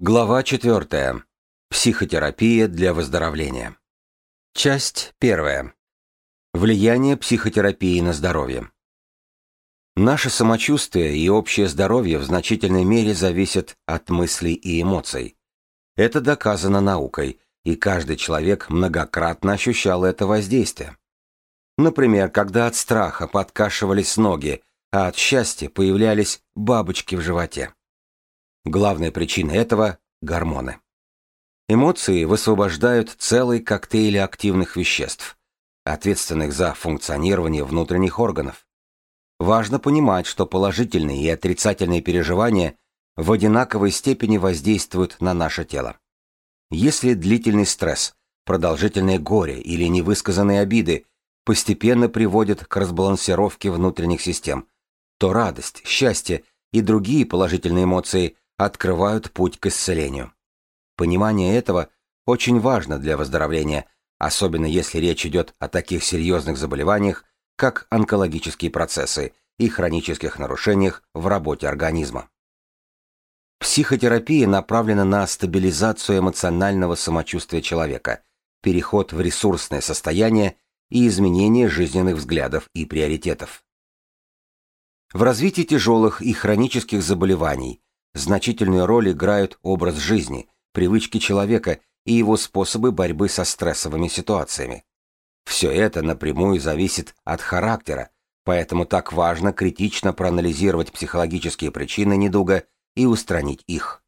Глава 4. Психотерапия для выздоровления. Часть 1. Влияние психотерапии на здоровье. Наше самочувствие и общее здоровье в значительной мере зависят от мыслей и эмоций. Это доказано наукой, и каждый человек многократно ощущал это воздействие. Например, когда от страха подкашивались ноги, а от счастья появлялись бабочки в животе. Главная причина этого – гормоны. Эмоции высвобождают целый коктейль активных веществ, ответственных за функционирование внутренних органов. Важно понимать, что положительные и отрицательные переживания в одинаковой степени воздействуют на наше тело. Если длительный стресс, продолжительное горе или невысказанные обиды постепенно приводят к разбалансировке внутренних систем, то радость, счастье и другие положительные эмоции открывают путь к исцелению. Понимание этого очень важно для выздоровления, особенно если речь идет о таких серьезных заболеваниях, как онкологические процессы и хронических нарушениях в работе организма. Психотерапия направлена на стабилизацию эмоционального самочувствия человека, переход в ресурсное состояние и изменение жизненных взглядов и приоритетов. В развитии тяжелых и хронических заболеваний Значительную роль играют образ жизни, привычки человека и его способы борьбы со стрессовыми ситуациями. Все это напрямую зависит от характера, поэтому так важно критично проанализировать психологические причины недуга и устранить их.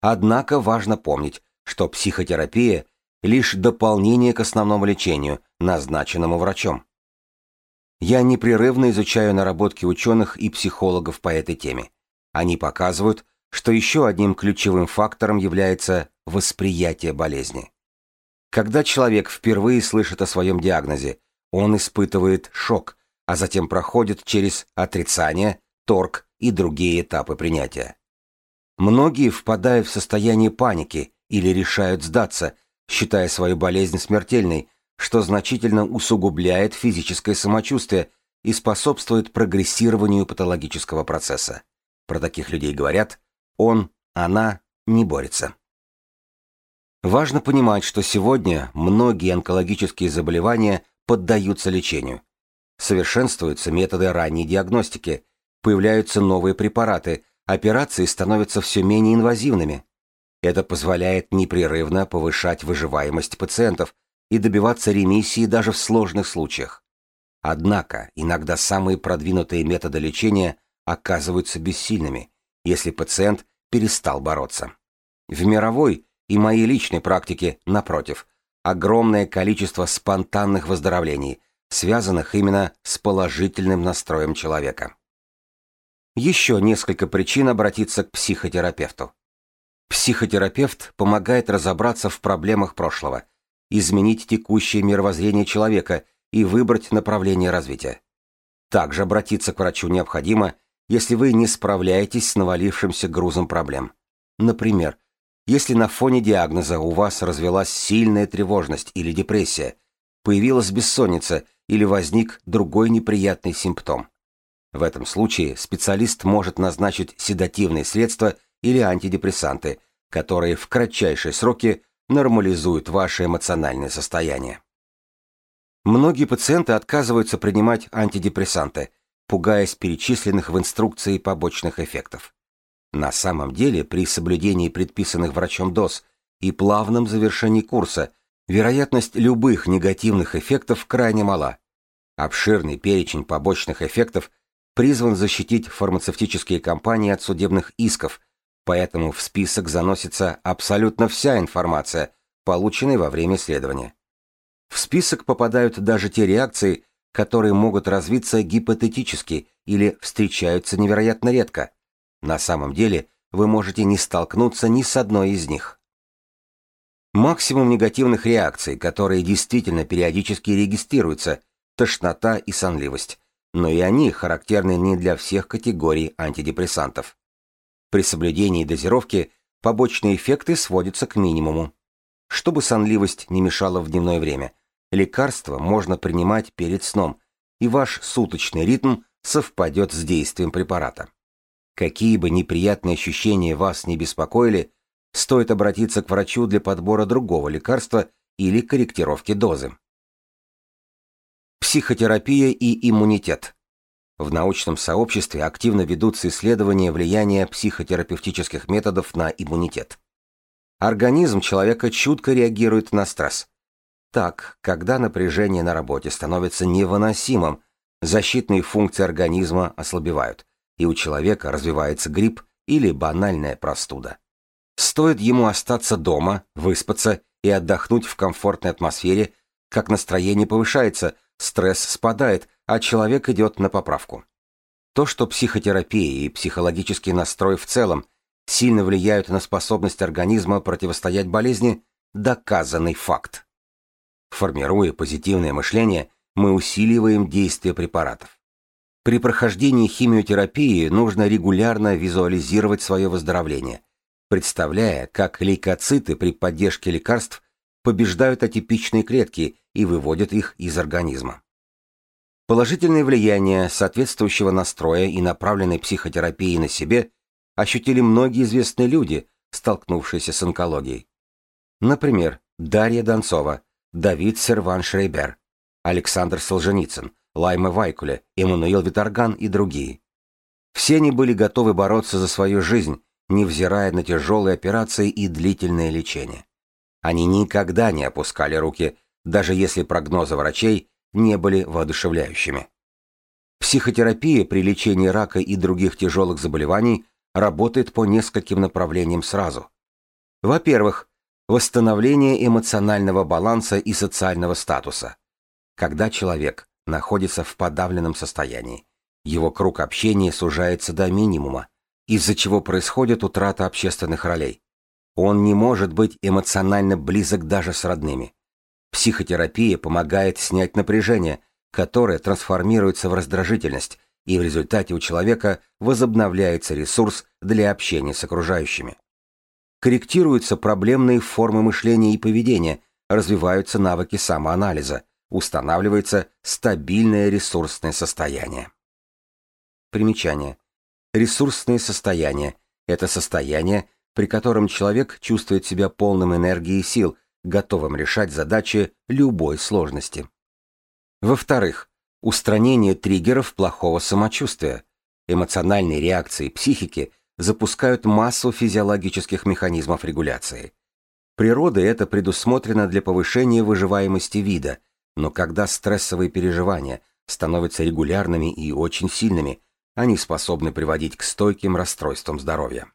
Однако важно помнить, что психотерапия – лишь дополнение к основному лечению, назначенному врачом. Я непрерывно изучаю наработки ученых и психологов по этой теме. Они показывают, что еще одним ключевым фактором является восприятие болезни. Когда человек впервые слышит о своем диагнозе, он испытывает шок, а затем проходит через отрицание, торг и другие этапы принятия. Многие впадают в состояние паники или решают сдаться, считая свою болезнь смертельной, что значительно усугубляет физическое самочувствие и способствует прогрессированию патологического процесса. Про таких людей говорят «он, она не борется». Важно понимать, что сегодня многие онкологические заболевания поддаются лечению. Совершенствуются методы ранней диагностики, появляются новые препараты, операции становятся все менее инвазивными. Это позволяет непрерывно повышать выживаемость пациентов и добиваться ремиссии даже в сложных случаях. Однако иногда самые продвинутые методы лечения оказываются бессильными, если пациент перестал бороться. В мировой и моей личной практике, напротив, огромное количество спонтанных выздоровлений, связанных именно с положительным настроем человека. Еще несколько причин обратиться к психотерапевту. Психотерапевт помогает разобраться в проблемах прошлого, изменить текущее мировоззрение человека и выбрать направление развития. Также обратиться к врачу необходимо, если вы не справляетесь с навалившимся грузом проблем. Например, если на фоне диагноза у вас развелась сильная тревожность или депрессия, появилась бессонница или возник другой неприятный симптом. В этом случае специалист может назначить седативные средства или антидепрессанты, которые в кратчайшие сроки нормализуют ваше эмоциональное состояние. Многие пациенты отказываются принимать антидепрессанты, пугаясь перечисленных в инструкции побочных эффектов. На самом деле, при соблюдении предписанных врачом доз и плавном завершении курса, вероятность любых негативных эффектов крайне мала. Обширный перечень побочных эффектов призван защитить фармацевтические компании от судебных исков, поэтому в список заносится абсолютно вся информация, полученная во время исследования. В список попадают даже те реакции, которые могут развиться гипотетически или встречаются невероятно редко. На самом деле вы можете не столкнуться ни с одной из них. Максимум негативных реакций, которые действительно периодически регистрируются, тошнота и сонливость, но и они характерны не для всех категорий антидепрессантов. При соблюдении дозировки побочные эффекты сводятся к минимуму. Чтобы сонливость не мешала в дневное время, Лекарство можно принимать перед сном, и ваш суточный ритм совпадет с действием препарата. Какие бы неприятные ощущения вас не беспокоили, стоит обратиться к врачу для подбора другого лекарства или корректировки дозы. Психотерапия и иммунитет. В научном сообществе активно ведутся исследования влияния психотерапевтических методов на иммунитет. Организм человека чутко реагирует на стресс. Так, когда напряжение на работе становится невыносимым, защитные функции организма ослабевают, и у человека развивается грипп или банальная простуда. Стоит ему остаться дома, выспаться и отдохнуть в комфортной атмосфере, как настроение повышается, стресс спадает, а человек идет на поправку. То, что психотерапия и психологический настрой в целом сильно влияют на способность организма противостоять болезни, доказанный факт. Формируя позитивное мышление, мы усиливаем действие препаратов. При прохождении химиотерапии нужно регулярно визуализировать свое выздоровление, представляя, как лейкоциты при поддержке лекарств побеждают атипичные клетки и выводят их из организма. Положительное влияние соответствующего настроя и направленной психотерапии на себе ощутили многие известные люди, столкнувшиеся с онкологией. Например, Дарья Донцова, Давид Серван-Шрейбер, Александр Солженицын, Лайма Вайкуле, Эммануил Виторган и другие. Все они были готовы бороться за свою жизнь, невзирая на тяжелые операции и длительное лечение. Они никогда не опускали руки, даже если прогнозы врачей не были воодушевляющими. Психотерапия при лечении рака и других тяжелых заболеваний работает по нескольким направлениям сразу. Во-первых, восстановление эмоционального баланса и социального статуса. Когда человек находится в подавленном состоянии, его круг общения сужается до минимума, из-за чего происходит утрата общественных ролей. Он не может быть эмоционально близок даже с родными. Психотерапия помогает снять напряжение, которое трансформируется в раздражительность, и в результате у человека возобновляется ресурс для общения с окружающими. Корректируются проблемные формы мышления и поведения, развиваются навыки самоанализа, устанавливается стабильное ресурсное состояние. Примечание. Ресурсное состояние – это состояние, при котором человек чувствует себя полным энергии и сил, готовым решать задачи любой сложности. Во-вторых, устранение триггеров плохого самочувствия. Эмоциональные реакции психики запускают массу физиологических механизмов регуляции. Природой это предусмотрено для повышения выживаемости вида, но когда стрессовые переживания становятся регулярными и очень сильными, они способны приводить к стойким расстройствам здоровья.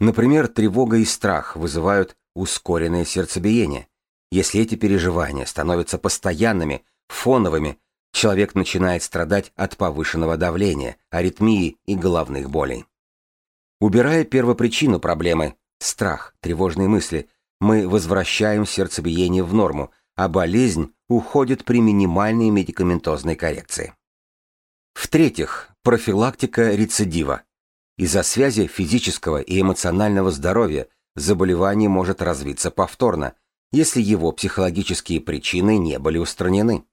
Например, тревога и страх вызывают ускоренное сердцебиение. Если эти переживания становятся постоянными, фоновыми, человек начинает страдать от повышенного давления, аритмии и головных болей. Убирая первопричину проблемы – страх, тревожные мысли – мы возвращаем сердцебиение в норму, а болезнь уходит при минимальной медикаментозной коррекции. В-третьих, профилактика рецидива. Из-за связи физического и эмоционального здоровья заболевание может развиться повторно, если его психологические причины не были устранены.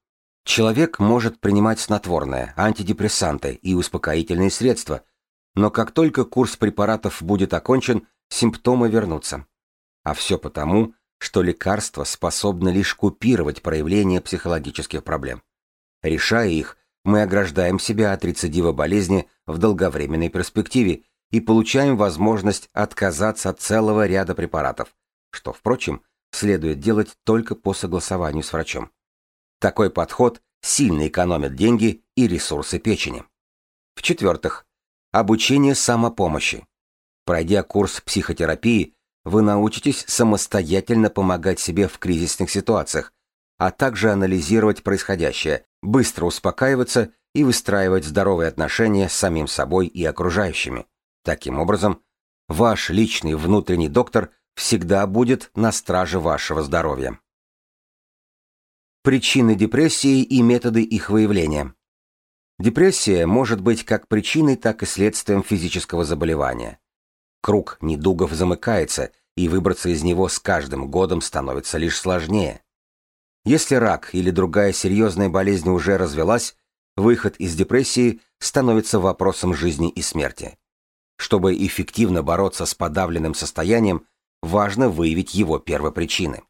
Человек может принимать снотворное, антидепрессанты и успокоительные средства, но как только курс препаратов будет окончен, симптомы вернутся. А все потому, что лекарства способны лишь купировать проявления психологических проблем. Решая их, мы ограждаем себя от рецидива болезни в долговременной перспективе и получаем возможность отказаться от целого ряда препаратов, что, впрочем, следует делать только по согласованию с врачом. Такой подход сильно экономит деньги и ресурсы печени. В-четвертых, обучение самопомощи. Пройдя курс психотерапии, вы научитесь самостоятельно помогать себе в кризисных ситуациях, а также анализировать происходящее, быстро успокаиваться и выстраивать здоровые отношения с самим собой и окружающими. Таким образом, ваш личный внутренний доктор всегда будет на страже вашего здоровья. Причины депрессии и методы их выявления. Депрессия может быть как причиной, так и следствием физического заболевания. Круг недугов замыкается, и выбраться из него с каждым годом становится лишь сложнее. Если рак или другая серьезная болезнь уже развелась, выход из депрессии становится вопросом жизни и смерти. Чтобы эффективно бороться с подавленным состоянием, важно выявить его первопричины.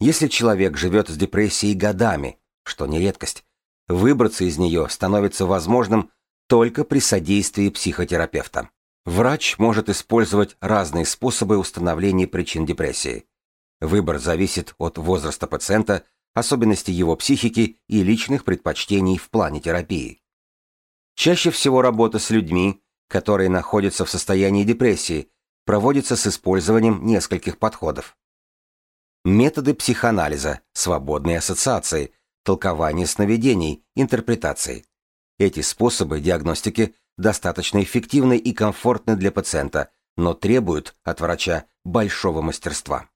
Если человек живет с депрессией годами, что не редкость, выбраться из нее становится возможным только при содействии психотерапевта. Врач может использовать разные способы установления причин депрессии. Выбор зависит от возраста пациента, особенностей его психики и личных предпочтений в плане терапии. Чаще всего работа с людьми, которые находятся в состоянии депрессии, проводится с использованием нескольких подходов. Методы психоанализа, свободные ассоциации, толкование сновидений, интерпретации. Эти способы диагностики достаточно эффективны и комфортны для пациента, но требуют от врача большого мастерства.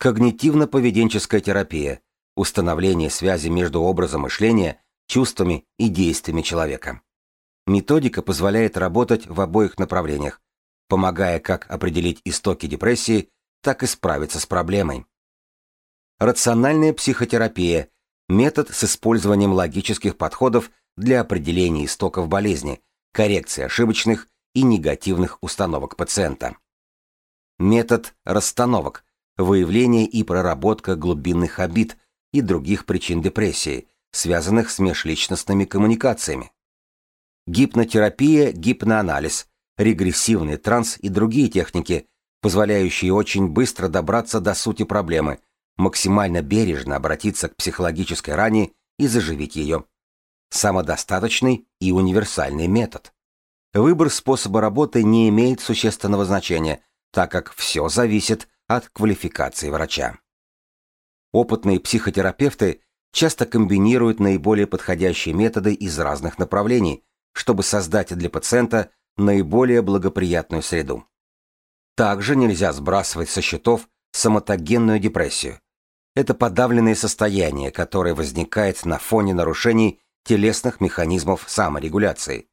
Когнитивно-поведенческая терапия – установление связи между образом мышления, чувствами и действиями человека. Методика позволяет работать в обоих направлениях, помогая как определить истоки депрессии, так и справиться с проблемой. Рациональная психотерапия – метод с использованием логических подходов для определения истоков болезни, коррекции ошибочных и негативных установок пациента. Метод расстановок – выявление и проработка глубинных обид и других причин депрессии, связанных с межличностными коммуникациями. Гипнотерапия, гипноанализ, регрессивный транс и другие техники, позволяющие очень быстро добраться до сути проблемы, максимально бережно обратиться к психологической ране и заживить ее самодостаточный и универсальный метод. Выбор способа работы не имеет существенного значения, так как все зависит от квалификации врача. Опытные психотерапевты часто комбинируют наиболее подходящие методы из разных направлений, чтобы создать для пациента наиболее благоприятную среду. Также нельзя сбрасывать со счетов соматогенную депрессию. Это подавленное состояние, которое возникает на фоне нарушений телесных механизмов саморегуляции.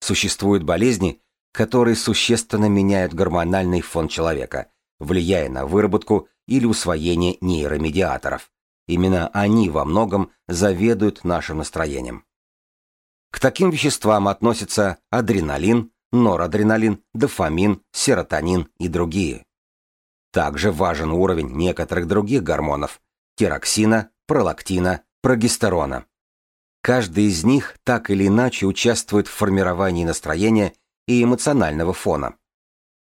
Существуют болезни, которые существенно меняют гормональный фон человека, влияя на выработку или усвоение нейромедиаторов. Именно они во многом заведуют нашим настроением. К таким веществам относятся адреналин, норадреналин, дофамин, серотонин и другие. Также важен уровень некоторых других гормонов – тироксина, пролактина, прогестерона. Каждый из них так или иначе участвует в формировании настроения и эмоционального фона.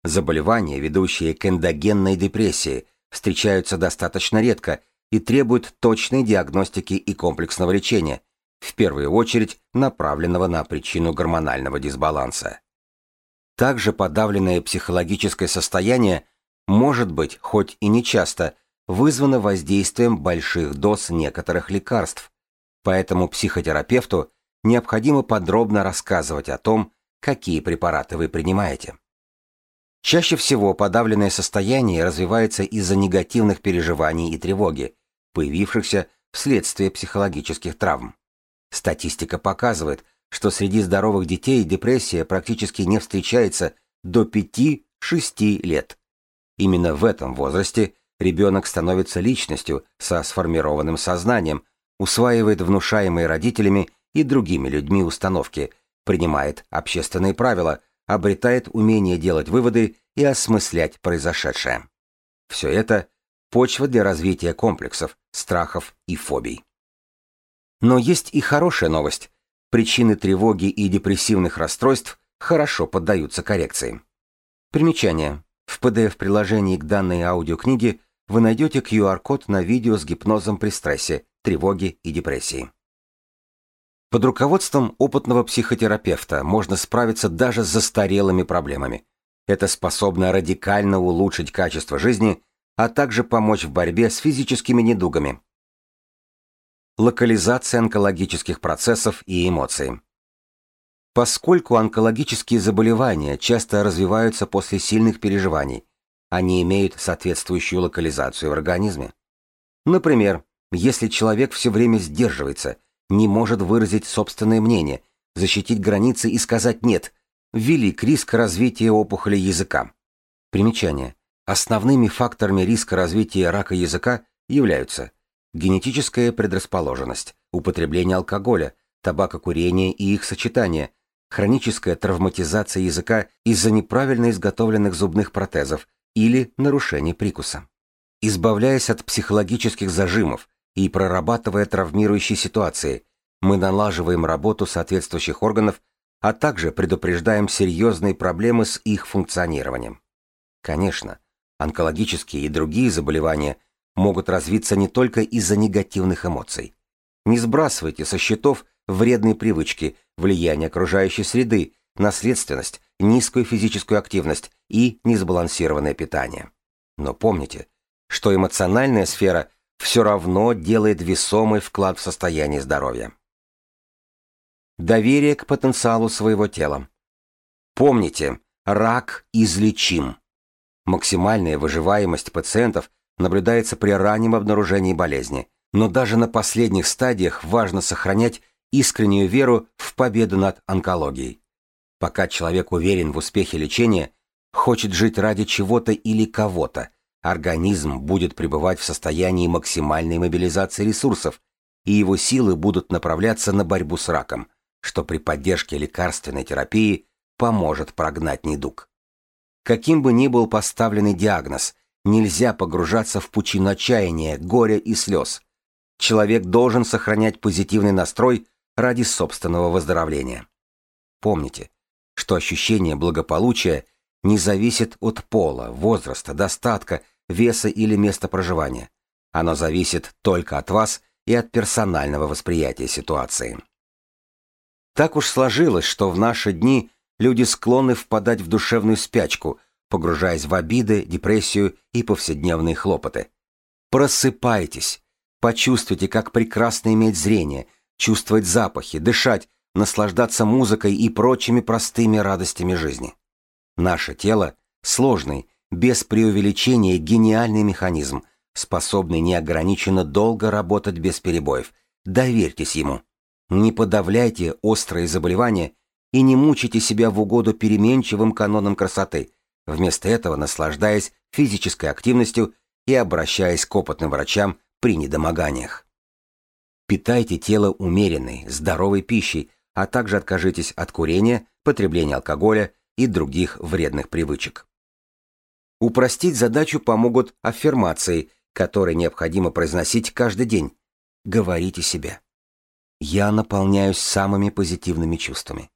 Заболевания, ведущие к эндогенной депрессии, встречаются достаточно редко и требуют точной диагностики и комплексного лечения, в первую очередь направленного на причину гормонального дисбаланса. Также подавленное психологическое состояние может быть, хоть и не часто, вызвано воздействием больших доз некоторых лекарств, Поэтому психотерапевту необходимо подробно рассказывать о том, какие препараты вы принимаете. Чаще всего подавленное состояние развивается из-за негативных переживаний и тревоги, появившихся вследствие психологических травм. Статистика показывает, что среди здоровых детей депрессия практически не встречается до 5-6 лет. Именно в этом возрасте ребенок становится личностью со сформированным сознанием, усваивает внушаемые родителями и другими людьми установки, принимает общественные правила, обретает умение делать выводы и осмыслять произошедшее. Все это – почва для развития комплексов, страхов и фобий. Но есть и хорошая новость. Причины тревоги и депрессивных расстройств хорошо поддаются коррекции. Примечание. В PDF-приложении к данной аудиокниге вы найдете QR-код на видео с гипнозом при стрессе, тревоги и депрессии. Под руководством опытного психотерапевта можно справиться даже с застарелыми проблемами. Это способно радикально улучшить качество жизни, а также помочь в борьбе с физическими недугами. Локализация онкологических процессов и эмоций. Поскольку онкологические заболевания часто развиваются после сильных переживаний, они имеют соответствующую локализацию в организме. Например, если человек все время сдерживается, не может выразить собственное мнение, защитить границы и сказать «нет», велик риск развития опухоли языка. Примечание. Основными факторами риска развития рака языка являются генетическая предрасположенность, употребление алкоголя, табакокурение и их сочетание, хроническая травматизация языка из-за неправильно изготовленных зубных протезов или нарушения прикуса. Избавляясь от психологических зажимов и прорабатывая травмирующие ситуации, мы налаживаем работу соответствующих органов, а также предупреждаем серьезные проблемы с их функционированием. Конечно, онкологические и другие заболевания могут развиться не только из-за негативных эмоций. Не сбрасывайте со счетов вредные привычки, влияние окружающей среды, наследственность, низкую физическую активность и несбалансированное питание. Но помните, что эмоциональная сфера все равно делает весомый вклад в состояние здоровья. Доверие к потенциалу своего тела. Помните, рак излечим. Максимальная выживаемость пациентов наблюдается при раннем обнаружении болезни, но даже на последних стадиях важно сохранять искреннюю веру в победу над онкологией. Пока человек уверен в успехе лечения, хочет жить ради чего-то или кого-то, организм будет пребывать в состоянии максимальной мобилизации ресурсов, и его силы будут направляться на борьбу с раком, что при поддержке лекарственной терапии поможет прогнать недуг. Каким бы ни был поставленный диагноз, нельзя погружаться в пучину отчаяния, горя и слез. Человек должен сохранять позитивный настрой ради собственного выздоровления. Помните, что ощущение благополучия не зависит от пола, возраста, достатка, веса или места проживания. Оно зависит только от вас и от персонального восприятия ситуации. Так уж сложилось, что в наши дни люди склонны впадать в душевную спячку, погружаясь в обиды, депрессию и повседневные хлопоты. Просыпайтесь, почувствуйте, как прекрасно иметь зрение – чувствовать запахи, дышать, наслаждаться музыкой и прочими простыми радостями жизни. Наше тело – сложный, без преувеличения гениальный механизм, способный неограниченно долго работать без перебоев. Доверьтесь ему. Не подавляйте острые заболевания и не мучайте себя в угоду переменчивым канонам красоты, вместо этого наслаждаясь физической активностью и обращаясь к опытным врачам при недомоганиях. Питайте тело умеренной, здоровой пищей, а также откажитесь от курения, потребления алкоголя и других вредных привычек. Упростить задачу помогут аффирмации, которые необходимо произносить каждый день. Говорите себе. Я наполняюсь самыми позитивными чувствами.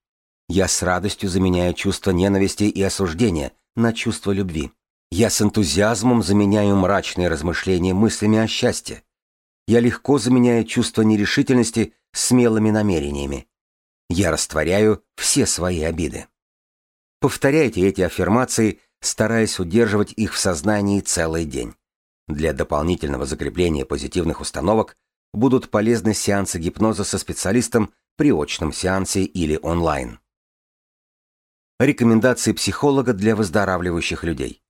Я с радостью заменяю чувство ненависти и осуждения на чувство любви. Я с энтузиазмом заменяю мрачные размышления мыслями о счастье. Я легко заменяю чувство нерешительности смелыми намерениями. Я растворяю все свои обиды. Повторяйте эти аффирмации, стараясь удерживать их в сознании целый день. Для дополнительного закрепления позитивных установок будут полезны сеансы гипноза со специалистом при очном сеансе или онлайн. Рекомендации психолога для выздоравливающих людей.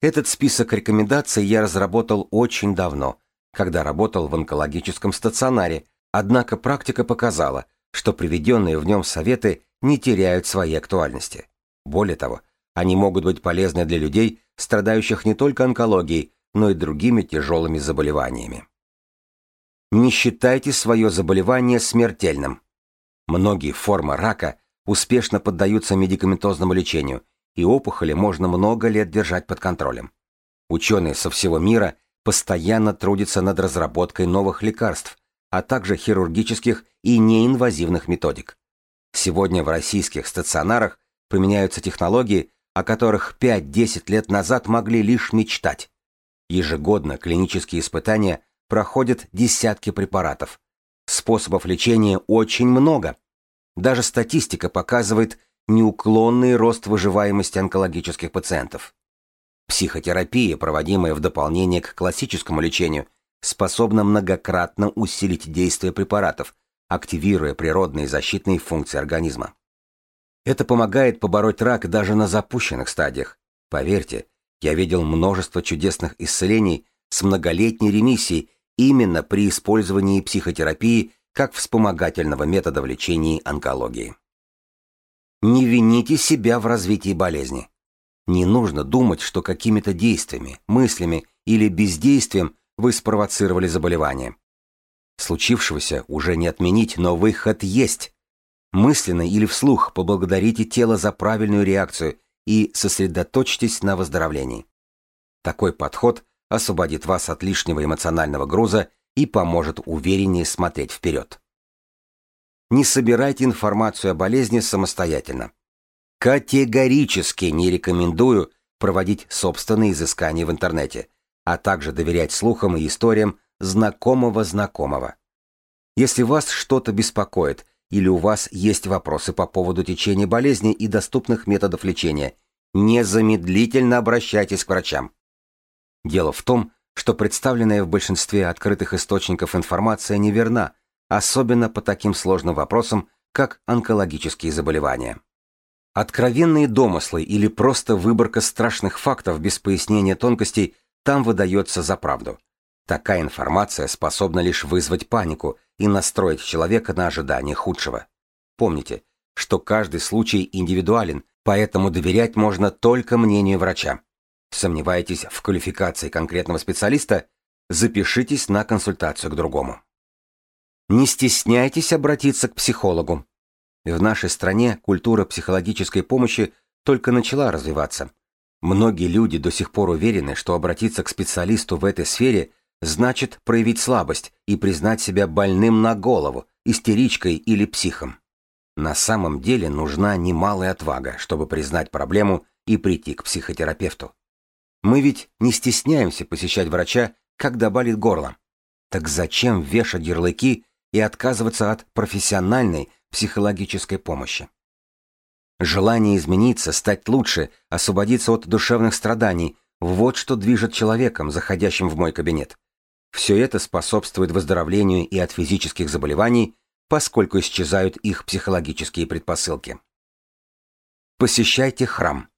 Этот список рекомендаций я разработал очень давно, когда работал в онкологическом стационаре, однако практика показала, что приведенные в нем советы не теряют своей актуальности. Более того, они могут быть полезны для людей, страдающих не только онкологией, но и другими тяжелыми заболеваниями. Не считайте свое заболевание смертельным. Многие формы рака успешно поддаются медикаментозному лечению, и опухоли можно много лет держать под контролем. Ученые со всего мира постоянно трудится над разработкой новых лекарств, а также хирургических и неинвазивных методик. Сегодня в российских стационарах применяются технологии, о которых 5-10 лет назад могли лишь мечтать. Ежегодно клинические испытания проходят десятки препаратов. Способов лечения очень много. Даже статистика показывает неуклонный рост выживаемости онкологических пациентов. Психотерапия, проводимая в дополнение к классическому лечению, способна многократно усилить действие препаратов, активируя природные защитные функции организма. Это помогает побороть рак даже на запущенных стадиях. Поверьте, я видел множество чудесных исцелений с многолетней ремиссией именно при использовании психотерапии как вспомогательного метода в лечении онкологии. Не вините себя в развитии болезни. Не нужно думать, что какими-то действиями, мыслями или бездействием вы спровоцировали заболевание. Случившегося уже не отменить, но выход есть. Мысленно или вслух поблагодарите тело за правильную реакцию и сосредоточьтесь на выздоровлении. Такой подход освободит вас от лишнего эмоционального груза и поможет увереннее смотреть вперед. Не собирайте информацию о болезни самостоятельно. Категорически не рекомендую проводить собственные изыскания в интернете, а также доверять слухам и историям знакомого знакомого. Если вас что-то беспокоит или у вас есть вопросы по поводу течения болезни и доступных методов лечения, незамедлительно обращайтесь к врачам. Дело в том, что представленная в большинстве открытых источников информация неверна, особенно по таким сложным вопросам, как онкологические заболевания. Откровенные домыслы или просто выборка страшных фактов без пояснения тонкостей там выдается за правду. Такая информация способна лишь вызвать панику и настроить человека на ожидание худшего. Помните, что каждый случай индивидуален, поэтому доверять можно только мнению врача. Сомневаетесь в квалификации конкретного специалиста? Запишитесь на консультацию к другому. Не стесняйтесь обратиться к психологу. В нашей стране культура психологической помощи только начала развиваться. Многие люди до сих пор уверены, что обратиться к специалисту в этой сфере значит проявить слабость и признать себя больным на голову, истеричкой или психом. На самом деле нужна немалая отвага, чтобы признать проблему и прийти к психотерапевту. Мы ведь не стесняемся посещать врача, когда болит горло. Так зачем вешать ярлыки и отказываться от профессиональной психологической помощи? Желание измениться, стать лучше, освободиться от душевных страданий – вот что движет человеком, заходящим в мой кабинет. Все это способствует выздоровлению и от физических заболеваний, поскольку исчезают их психологические предпосылки. Посещайте храм.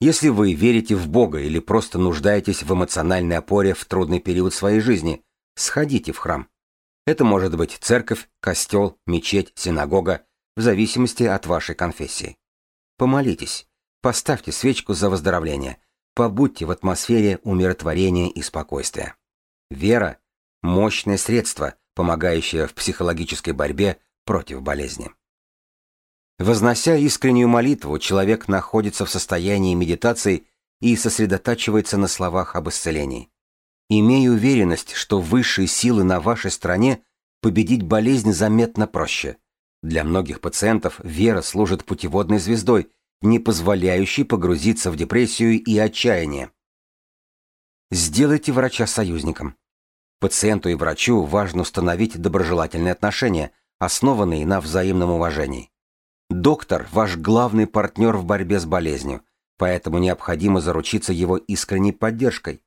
Если вы верите в Бога или просто нуждаетесь в эмоциональной опоре в трудный период своей жизни, сходите в храм. Это может быть церковь, костел, мечеть, синагога, в зависимости от вашей конфессии. Помолитесь, поставьте свечку за выздоровление, побудьте в атмосфере умиротворения и спокойствия. Вера – мощное средство, помогающее в психологической борьбе против болезни. Вознося искреннюю молитву, человек находится в состоянии медитации и сосредотачивается на словах об исцелении. Имея уверенность, что высшие силы на вашей стороне, победить болезнь заметно проще. Для многих пациентов вера служит путеводной звездой, не позволяющей погрузиться в депрессию и отчаяние. Сделайте врача союзником. Пациенту и врачу важно установить доброжелательные отношения, основанные на взаимном уважении. Доктор – ваш главный партнер в борьбе с болезнью, поэтому необходимо заручиться его искренней поддержкой.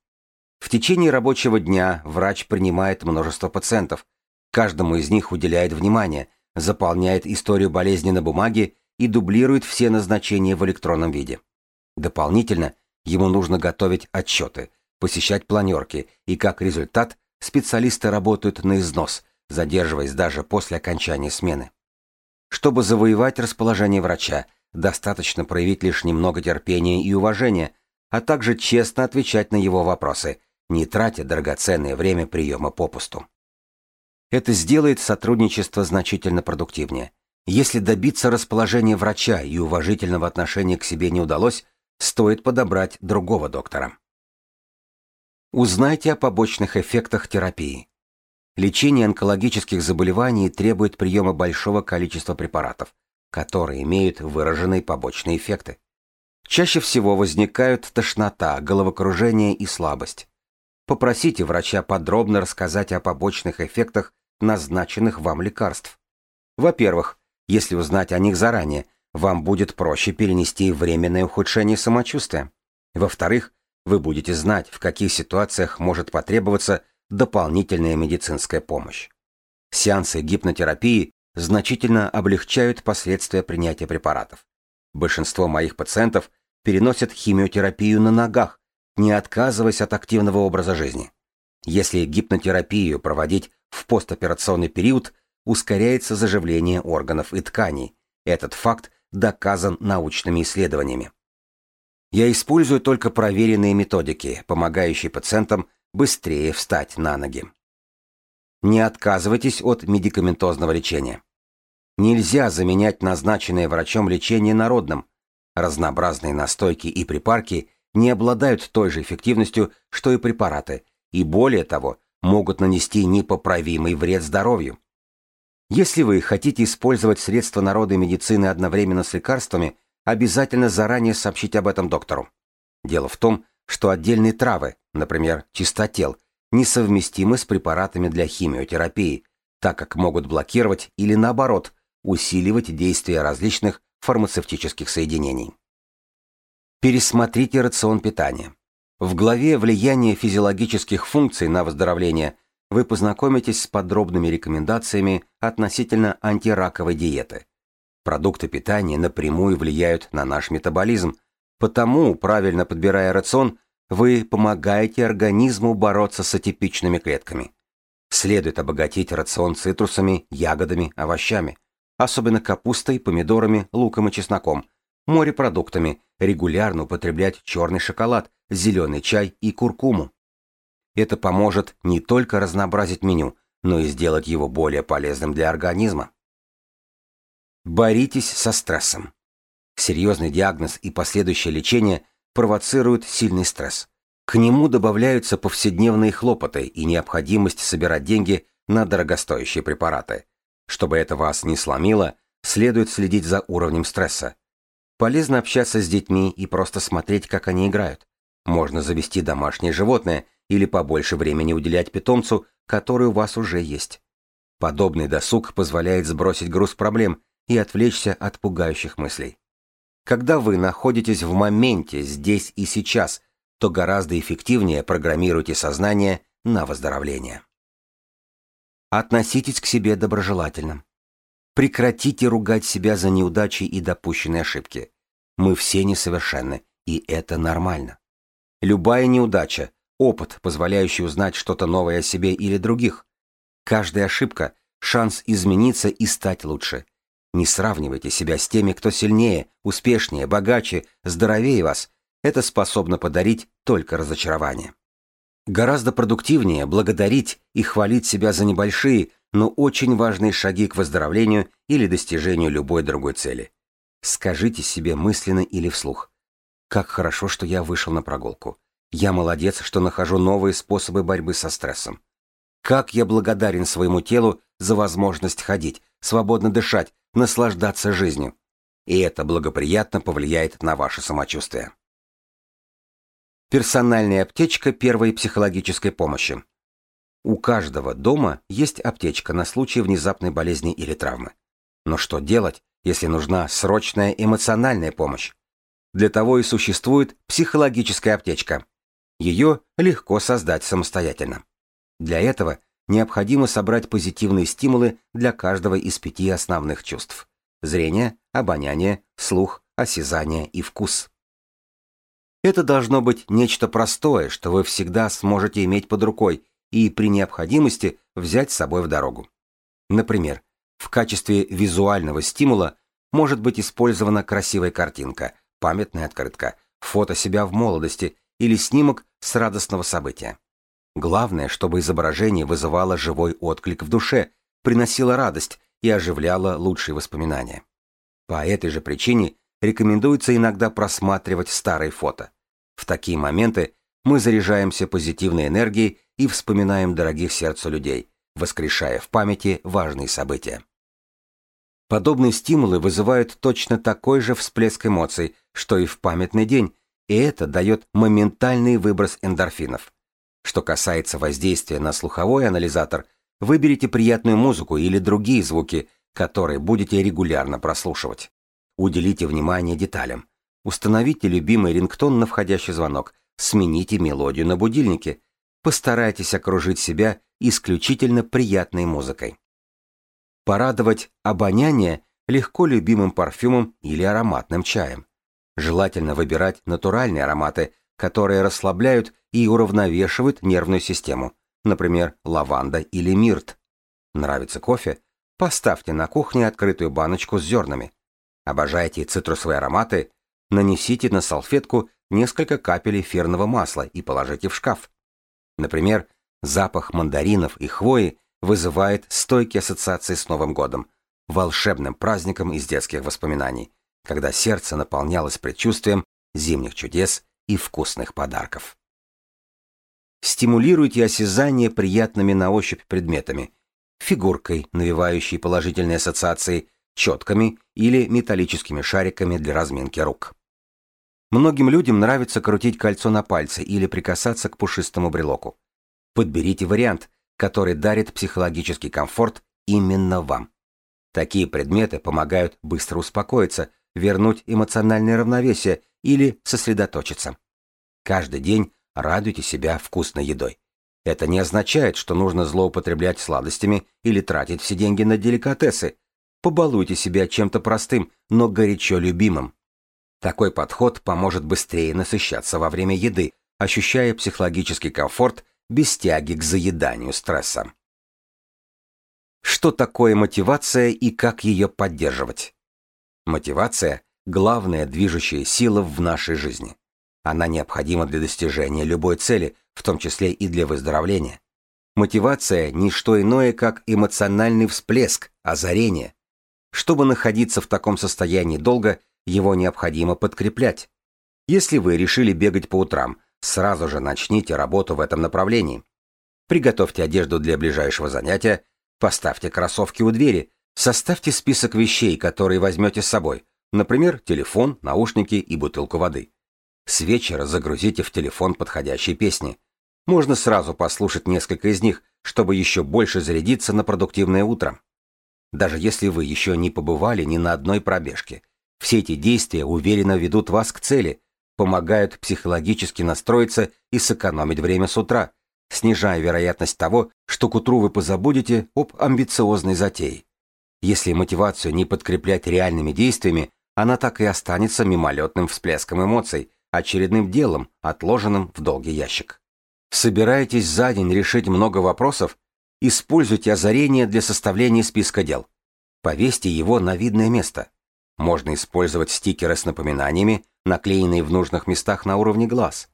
В течение рабочего дня врач принимает множество пациентов, каждому из них уделяет внимание, заполняет историю болезни на бумаге и дублирует все назначения в электронном виде. Дополнительно ему нужно готовить отчеты, посещать планерки, и как результат специалисты работают на износ, задерживаясь даже после окончания смены. Чтобы завоевать расположение врача, достаточно проявить лишь немного терпения и уважения, а также честно отвечать на его вопросы, не тратя драгоценное время приема попусту. Это сделает сотрудничество значительно продуктивнее. Если добиться расположения врача и уважительного отношения к себе не удалось, стоит подобрать другого доктора. Узнайте о побочных эффектах терапии. Лечение онкологических заболеваний требует приема большого количества препаратов, которые имеют выраженные побочные эффекты. Чаще всего возникают тошнота, головокружение и слабость. Попросите врача подробно рассказать о побочных эффектах назначенных вам лекарств. Во-первых, если узнать о них заранее, вам будет проще перенести временное ухудшение самочувствия. Во-вторых, вы будете знать, в каких ситуациях может потребоваться дополнительная медицинская помощь. Сеансы гипнотерапии значительно облегчают последствия принятия препаратов. Большинство моих пациентов переносят химиотерапию на ногах, не отказываясь от активного образа жизни. Если гипнотерапию проводить в постоперационный период, ускоряется заживление органов и тканей. Этот факт доказан научными исследованиями. Я использую только проверенные методики, помогающие пациентам быстрее встать на ноги. Не отказывайтесь от медикаментозного лечения. Нельзя заменять назначенное врачом лечение народным. Разнообразные настойки и припарки не обладают той же эффективностью, что и препараты, и более того, могут нанести непоправимый вред здоровью. Если вы хотите использовать средства народной медицины одновременно с лекарствами, обязательно заранее сообщить об этом доктору. Дело в том, что отдельные травы, например, чистотел, несовместимы с препаратами для химиотерапии, так как могут блокировать или наоборот усиливать действие различных фармацевтических соединений. Пересмотрите рацион питания. В главе «Влияние физиологических функций на выздоровление» вы познакомитесь с подробными рекомендациями относительно антираковой диеты. Продукты питания напрямую влияют на наш метаболизм, потому, правильно подбирая рацион, вы помогаете организму бороться с атипичными клетками. Следует обогатить рацион цитрусами, ягодами, овощами, особенно капустой, помидорами, луком и чесноком, морепродуктами, регулярно употреблять черный шоколад, зеленый чай и куркуму. Это поможет не только разнообразить меню, но и сделать его более полезным для организма. Боритесь со стрессом. Серьезный диагноз и последующее лечение провоцируют сильный стресс. К нему добавляются повседневные хлопоты и необходимость собирать деньги на дорогостоящие препараты. Чтобы это вас не сломило, следует следить за уровнем стресса. Полезно общаться с детьми и просто смотреть, как они играют. Можно завести домашнее животное или побольше времени уделять питомцу, который у вас уже есть. Подобный досуг позволяет сбросить груз проблем и отвлечься от пугающих мыслей. Когда вы находитесь в моменте здесь и сейчас, то гораздо эффективнее программируйте сознание на выздоровление. Относитесь к себе доброжелательно. Прекратите ругать себя за неудачи и допущенные ошибки. Мы все несовершенны, и это нормально. Любая неудача – опыт, позволяющий узнать что-то новое о себе или других. Каждая ошибка – шанс измениться и стать лучше. Не сравнивайте себя с теми, кто сильнее, успешнее, богаче, здоровее вас. Это способно подарить только разочарование. Гораздо продуктивнее благодарить и хвалить себя за небольшие, но очень важные шаги к выздоровлению или достижению любой другой цели. Скажите себе мысленно или вслух. Как хорошо, что я вышел на прогулку. Я молодец, что нахожу новые способы борьбы со стрессом. Как я благодарен своему телу за возможность ходить, свободно дышать, наслаждаться жизнью. И это благоприятно повлияет на ваше самочувствие. Персональная аптечка первой психологической помощи. У каждого дома есть аптечка на случай внезапной болезни или травмы. Но что делать, если нужна срочная эмоциональная помощь? Для того и существует психологическая аптечка. Ее легко создать самостоятельно. Для этого необходимо собрать позитивные стимулы для каждого из пяти основных чувств. Зрение, обоняние, слух, осязание и вкус. Это должно быть нечто простое, что вы всегда сможете иметь под рукой и при необходимости взять с собой в дорогу. Например, в качестве визуального стимула может быть использована красивая картинка, памятная открытка, фото себя в молодости или снимок с радостного события. Главное, чтобы изображение вызывало живой отклик в душе, приносило радость и оживляло лучшие воспоминания. По этой же причине рекомендуется иногда просматривать старые фото. В такие моменты мы заряжаемся позитивной энергией и вспоминаем дорогих сердцу людей, воскрешая в памяти важные события. Подобные стимулы вызывают точно такой же всплеск эмоций, что и в памятный день, и это дает моментальный выброс эндорфинов. Что касается воздействия на слуховой анализатор, выберите приятную музыку или другие звуки, которые будете регулярно прослушивать. Уделите внимание деталям. Установите любимый рингтон на входящий звонок, смените мелодию на будильнике. Постарайтесь окружить себя исключительно приятной музыкой. Порадовать обоняние легко любимым парфюмом или ароматным чаем. Желательно выбирать натуральные ароматы, которые расслабляют и уравновешивают нервную систему, например, лаванда или мирт. Нравится кофе? Поставьте на кухне открытую баночку с зернами. Обожаете цитрусовые ароматы? Нанесите на салфетку несколько капель эфирного масла и положите в шкаф. Например, запах мандаринов и хвои вызывает стойкие ассоциации с Новым годом, волшебным праздником из детских воспоминаний, когда сердце наполнялось предчувствием зимних чудес и вкусных подарков. Стимулируйте осязание приятными на ощупь предметами, фигуркой, навевающей положительные ассоциации, четками или металлическими шариками для разминки рук. Многим людям нравится крутить кольцо на пальце или прикасаться к пушистому брелоку. Подберите вариант, который дарит психологический комфорт именно вам. Такие предметы помогают быстро успокоиться, вернуть эмоциональное равновесие или сосредоточиться. Каждый день радуйте себя вкусной едой. Это не означает, что нужно злоупотреблять сладостями или тратить все деньги на деликатесы. Побалуйте себя чем-то простым, но горячо любимым. Такой подход поможет быстрее насыщаться во время еды, ощущая психологический комфорт без тяги к заеданию стресса. Что такое мотивация и как ее поддерживать? Мотивация – главная движущая сила в нашей жизни. Она необходима для достижения любой цели, в том числе и для выздоровления. Мотивация – не что иное, как эмоциональный всплеск, озарение. Чтобы находиться в таком состоянии долго – его необходимо подкреплять. Если вы решили бегать по утрам, сразу же начните работу в этом направлении. Приготовьте одежду для ближайшего занятия, поставьте кроссовки у двери, составьте список вещей, которые возьмете с собой, например, телефон, наушники и бутылку воды. С вечера загрузите в телефон подходящие песни. Можно сразу послушать несколько из них, чтобы еще больше зарядиться на продуктивное утро. Даже если вы еще не побывали ни на одной пробежке – все эти действия уверенно ведут вас к цели, помогают психологически настроиться и сэкономить время с утра, снижая вероятность того, что к утру вы позабудете об амбициозной затее. Если мотивацию не подкреплять реальными действиями, она так и останется мимолетным всплеском эмоций, очередным делом, отложенным в долгий ящик. Собираетесь за день решить много вопросов? Используйте озарение для составления списка дел. Повесьте его на видное место. Можно использовать стикеры с напоминаниями, наклеенные в нужных местах на уровне глаз.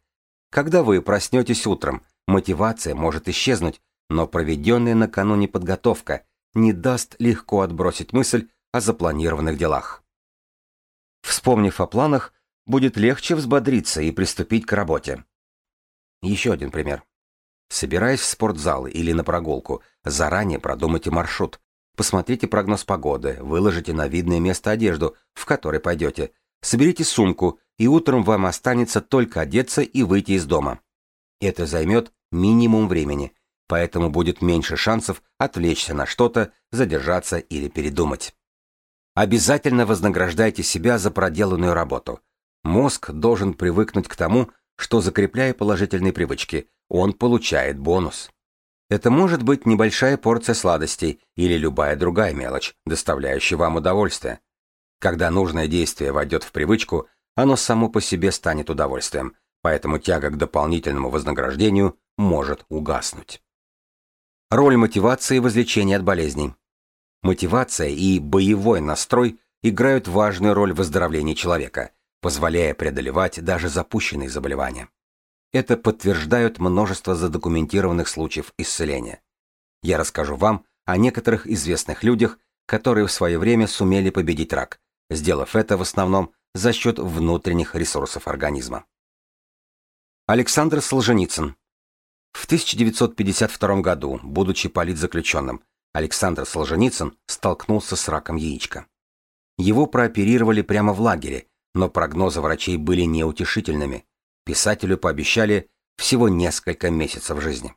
Когда вы проснетесь утром, мотивация может исчезнуть, но проведенная накануне подготовка не даст легко отбросить мысль о запланированных делах. Вспомнив о планах, будет легче взбодриться и приступить к работе. Еще один пример. Собираясь в спортзал или на прогулку, заранее продумайте маршрут, Посмотрите прогноз погоды, выложите на видное место одежду, в которой пойдете. Соберите сумку, и утром вам останется только одеться и выйти из дома. Это займет минимум времени, поэтому будет меньше шансов отвлечься на что-то, задержаться или передумать. Обязательно вознаграждайте себя за проделанную работу. Мозг должен привыкнуть к тому, что закрепляя положительные привычки, он получает бонус. Это может быть небольшая порция сладостей или любая другая мелочь, доставляющая вам удовольствие. Когда нужное действие войдет в привычку, оно само по себе станет удовольствием, поэтому тяга к дополнительному вознаграждению может угаснуть. Роль мотивации в излечении от болезней. Мотивация и боевой настрой играют важную роль в выздоровлении человека, позволяя преодолевать даже запущенные заболевания. Это подтверждают множество задокументированных случаев исцеления. Я расскажу вам о некоторых известных людях, которые в свое время сумели победить рак, сделав это в основном за счет внутренних ресурсов организма. Александр Солженицын. В 1952 году, будучи политзаключенным, Александр Солженицын столкнулся с раком яичка. Его прооперировали прямо в лагере, но прогнозы врачей были неутешительными писателю пообещали всего несколько месяцев жизни.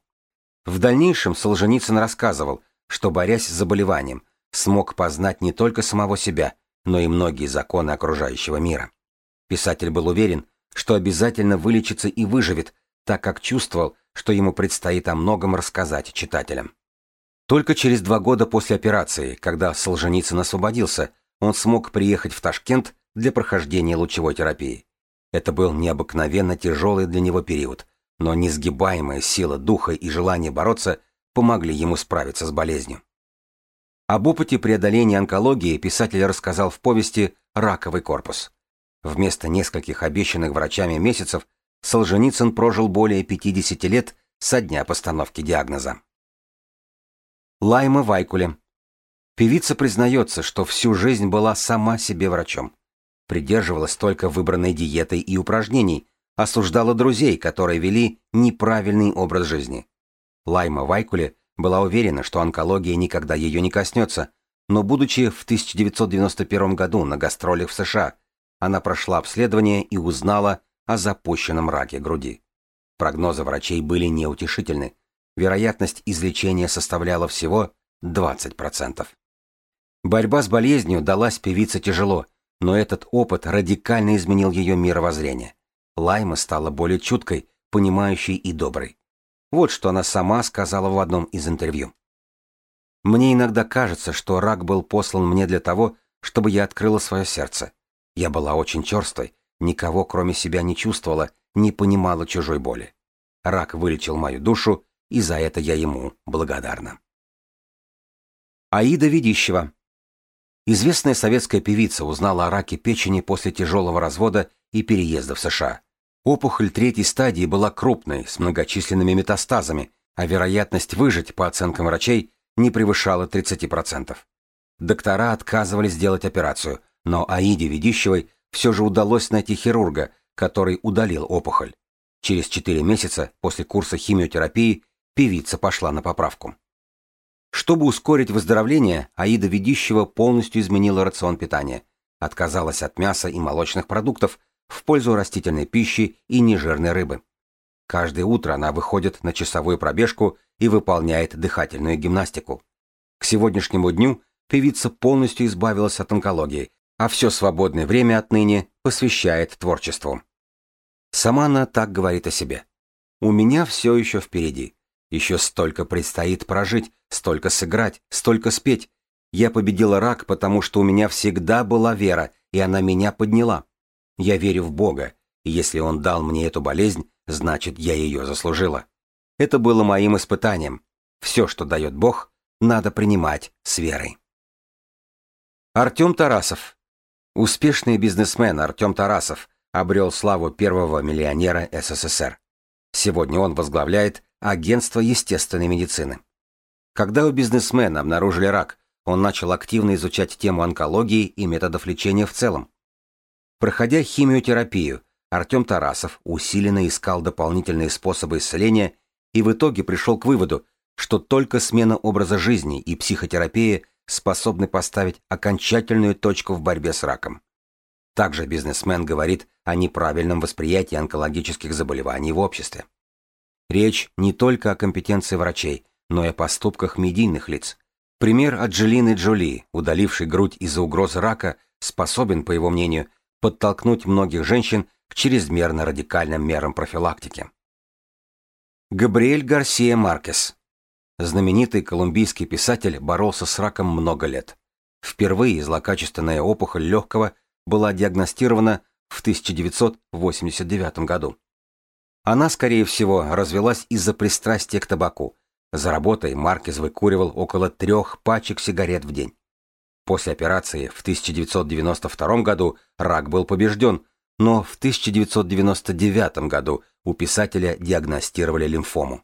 В дальнейшем Солженицын рассказывал, что, борясь с заболеванием, смог познать не только самого себя, но и многие законы окружающего мира. Писатель был уверен, что обязательно вылечится и выживет, так как чувствовал, что ему предстоит о многом рассказать читателям. Только через два года после операции, когда Солженицын освободился, он смог приехать в Ташкент для прохождения лучевой терапии. Это был необыкновенно тяжелый для него период, но несгибаемая сила духа и желание бороться помогли ему справиться с болезнью. Об опыте преодоления онкологии писатель рассказал в повести «Раковый корпус». Вместо нескольких обещанных врачами месяцев Солженицын прожил более 50 лет со дня постановки диагноза. Лайма Вайкуле. Певица признается, что всю жизнь была сама себе врачом. Придерживалась только выбранной диетой и упражнений, осуждала друзей, которые вели неправильный образ жизни. Лайма Вайкуле была уверена, что онкология никогда ее не коснется, но будучи в 1991 году на гастролях в США, она прошла обследование и узнала о запущенном раке груди. Прогнозы врачей были неутешительны. Вероятность излечения составляла всего 20%. Борьба с болезнью далась певице тяжело, но этот опыт радикально изменил ее мировоззрение. Лайма стала более чуткой, понимающей и доброй. Вот что она сама сказала в одном из интервью. «Мне иногда кажется, что рак был послан мне для того, чтобы я открыла свое сердце. Я была очень черстой, никого кроме себя не чувствовала, не понимала чужой боли. Рак вылечил мою душу, и за это я ему благодарна». Аида Ведищева. Известная советская певица узнала о раке печени после тяжелого развода и переезда в США. Опухоль третьей стадии была крупной, с многочисленными метастазами, а вероятность выжить, по оценкам врачей, не превышала 30%. Доктора отказывались делать операцию, но Аиде Ведищевой все же удалось найти хирурга, который удалил опухоль. Через 4 месяца после курса химиотерапии певица пошла на поправку. Чтобы ускорить выздоровление, Аида Ведищева полностью изменила рацион питания, отказалась от мяса и молочных продуктов, в пользу растительной пищи и нежирной рыбы. Каждое утро она выходит на часовую пробежку и выполняет дыхательную гимнастику. К сегодняшнему дню певица полностью избавилась от онкологии, а все свободное время отныне посвящает творчеству. Сама она так говорит о себе. «У меня все еще впереди. Еще столько предстоит прожить, столько сыграть, столько спеть. Я победила рак, потому что у меня всегда была вера, и она меня подняла. Я верю в Бога, и если Он дал мне эту болезнь, значит, я ее заслужила. Это было моим испытанием. Все, что дает Бог, надо принимать с верой. Артем Тарасов. Успешный бизнесмен Артем Тарасов обрел славу первого миллионера СССР. Сегодня он возглавляет Агентство естественной медицины. Когда у бизнесмена обнаружили рак, он начал активно изучать тему онкологии и методов лечения в целом. Проходя химиотерапию, Артем Тарасов усиленно искал дополнительные способы исцеления и в итоге пришел к выводу, что только смена образа жизни и психотерапия способны поставить окончательную точку в борьбе с раком. Также бизнесмен говорит о неправильном восприятии онкологических заболеваний в обществе. Речь не только о компетенции врачей, но и о поступках медийных лиц. Пример Анджелины Джоли, удалившей грудь из-за угрозы рака, способен, по его мнению, подтолкнуть многих женщин к чрезмерно радикальным мерам профилактики. Габриэль Гарсия Маркес. Знаменитый колумбийский писатель боролся с раком много лет. Впервые злокачественная опухоль легкого была диагностирована в 1989 году. Она, скорее всего, развелась из-за пристрастия к табаку. За работой Маркес выкуривал около трех пачек сигарет в день. После операции в 1992 году рак был побежден, но в 1999 году у писателя диагностировали лимфому.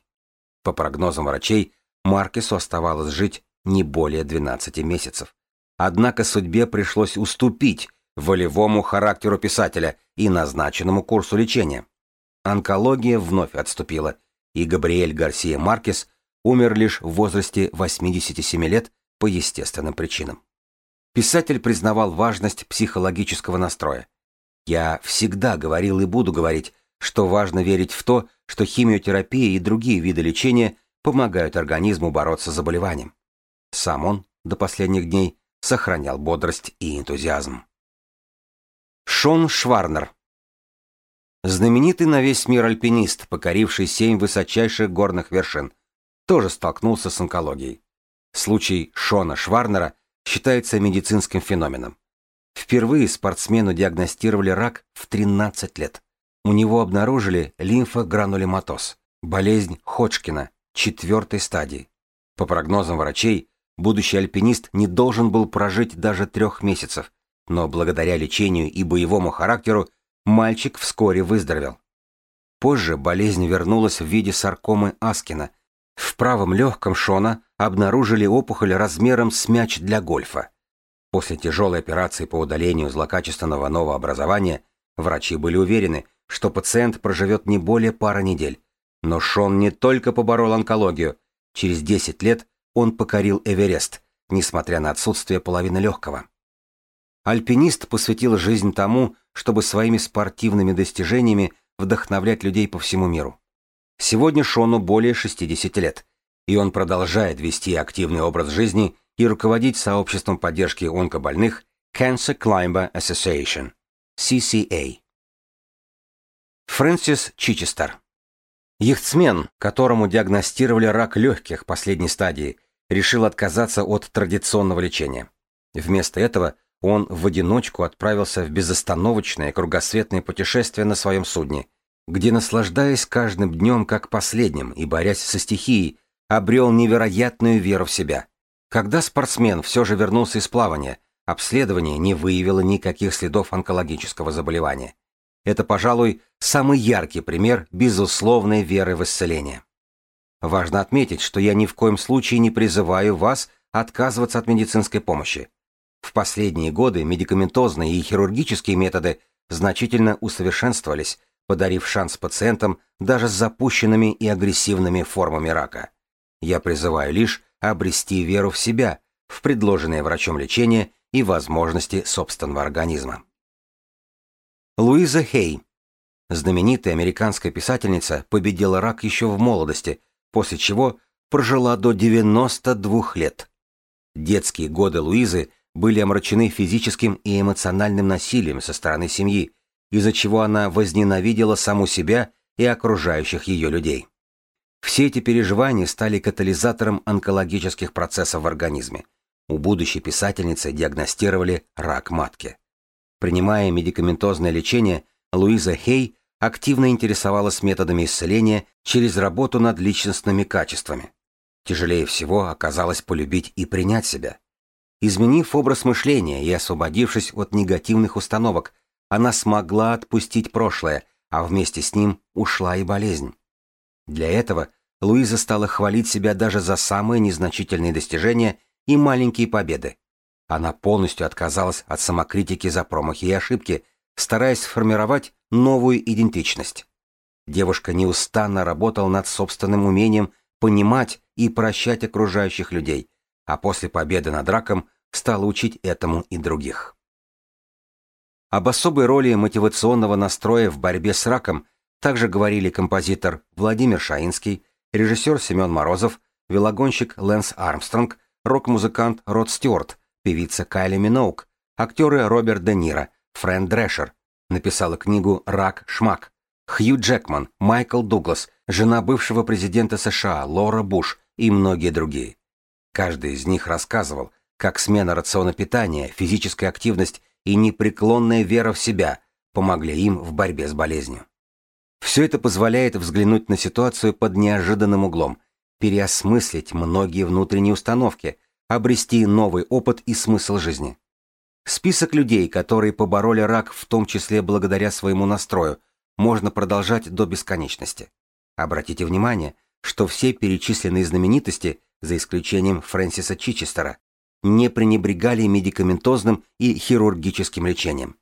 По прогнозам врачей, Маркесу оставалось жить не более 12 месяцев. Однако судьбе пришлось уступить волевому характеру писателя и назначенному курсу лечения. Онкология вновь отступила, и Габриэль Гарсия Маркес умер лишь в возрасте 87 лет по естественным причинам. Писатель признавал важность психологического настроя. Я всегда говорил и буду говорить, что важно верить в то, что химиотерапия и другие виды лечения помогают организму бороться с заболеванием. Сам он до последних дней сохранял бодрость и энтузиазм. Шон Шварнер Знаменитый на весь мир альпинист, покоривший семь высочайших горных вершин, тоже столкнулся с онкологией. Случай Шона Шварнера считается медицинским феноменом. Впервые спортсмену диагностировали рак в 13 лет. У него обнаружили лимфогранулематоз, болезнь Ходжкина, четвертой стадии. По прогнозам врачей, будущий альпинист не должен был прожить даже трех месяцев, но благодаря лечению и боевому характеру мальчик вскоре выздоровел. Позже болезнь вернулась в виде саркомы Аскина, В правом легком Шона обнаружили опухоль размером с мяч для гольфа. После тяжелой операции по удалению злокачественного новообразования врачи были уверены, что пациент проживет не более пары недель. Но Шон не только поборол онкологию. Через 10 лет он покорил Эверест, несмотря на отсутствие половины легкого. Альпинист посвятил жизнь тому, чтобы своими спортивными достижениями вдохновлять людей по всему миру. Сегодня Шону более 60 лет, и он продолжает вести активный образ жизни и руководить сообществом поддержки онкобольных Cancer Climber Association, CCA. Фрэнсис Чичестер. Яхтсмен, которому диагностировали рак легких последней стадии, решил отказаться от традиционного лечения. Вместо этого он в одиночку отправился в безостановочное кругосветное путешествие на своем судне, где, наслаждаясь каждым днем как последним и борясь со стихией, обрел невероятную веру в себя. Когда спортсмен все же вернулся из плавания, обследование не выявило никаких следов онкологического заболевания. Это, пожалуй, самый яркий пример безусловной веры в исцеление. Важно отметить, что я ни в коем случае не призываю вас отказываться от медицинской помощи. В последние годы медикаментозные и хирургические методы значительно усовершенствовались, подарив шанс пациентам даже с запущенными и агрессивными формами рака. Я призываю лишь обрести веру в себя, в предложенное врачом лечение и возможности собственного организма. Луиза Хей, знаменитая американская писательница, победила рак еще в молодости, после чего прожила до 92 лет. Детские годы Луизы были омрачены физическим и эмоциональным насилием со стороны семьи, из-за чего она возненавидела саму себя и окружающих ее людей. Все эти переживания стали катализатором онкологических процессов в организме. У будущей писательницы диагностировали рак матки. Принимая медикаментозное лечение, Луиза Хей активно интересовалась методами исцеления через работу над личностными качествами. Тяжелее всего оказалось полюбить и принять себя. Изменив образ мышления и освободившись от негативных установок, она смогла отпустить прошлое, а вместе с ним ушла и болезнь. Для этого Луиза стала хвалить себя даже за самые незначительные достижения и маленькие победы. Она полностью отказалась от самокритики за промахи и ошибки, стараясь сформировать новую идентичность. Девушка неустанно работала над собственным умением понимать и прощать окружающих людей, а после победы над раком стала учить этому и других. Об особой роли мотивационного настроя в борьбе с раком также говорили композитор Владимир Шаинский, режиссер Семен Морозов, велогонщик Лэнс Армстронг, рок-музыкант Род Стюарт, певица Кайли Миноук, актеры Роберт Де Ниро, Фрэн Дрешер, написала книгу «Рак Шмак», Хью Джекман, Майкл Дуглас, жена бывшего президента США Лора Буш и многие другие. Каждый из них рассказывал, как смена рациона питания, физическая активность и непреклонная вера в себя помогли им в борьбе с болезнью. Все это позволяет взглянуть на ситуацию под неожиданным углом, переосмыслить многие внутренние установки, обрести новый опыт и смысл жизни. Список людей, которые побороли рак, в том числе благодаря своему настрою, можно продолжать до бесконечности. Обратите внимание, что все перечисленные знаменитости, за исключением Фрэнсиса Чичестера, не пренебрегали медикаментозным и хирургическим лечением.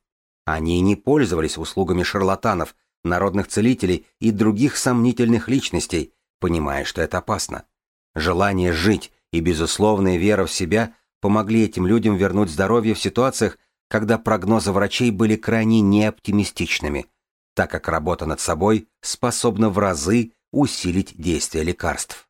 Они не пользовались услугами шарлатанов, народных целителей и других сомнительных личностей, понимая, что это опасно. Желание жить и безусловная вера в себя помогли этим людям вернуть здоровье в ситуациях, когда прогнозы врачей были крайне неоптимистичными, так как работа над собой способна в разы усилить действие лекарств.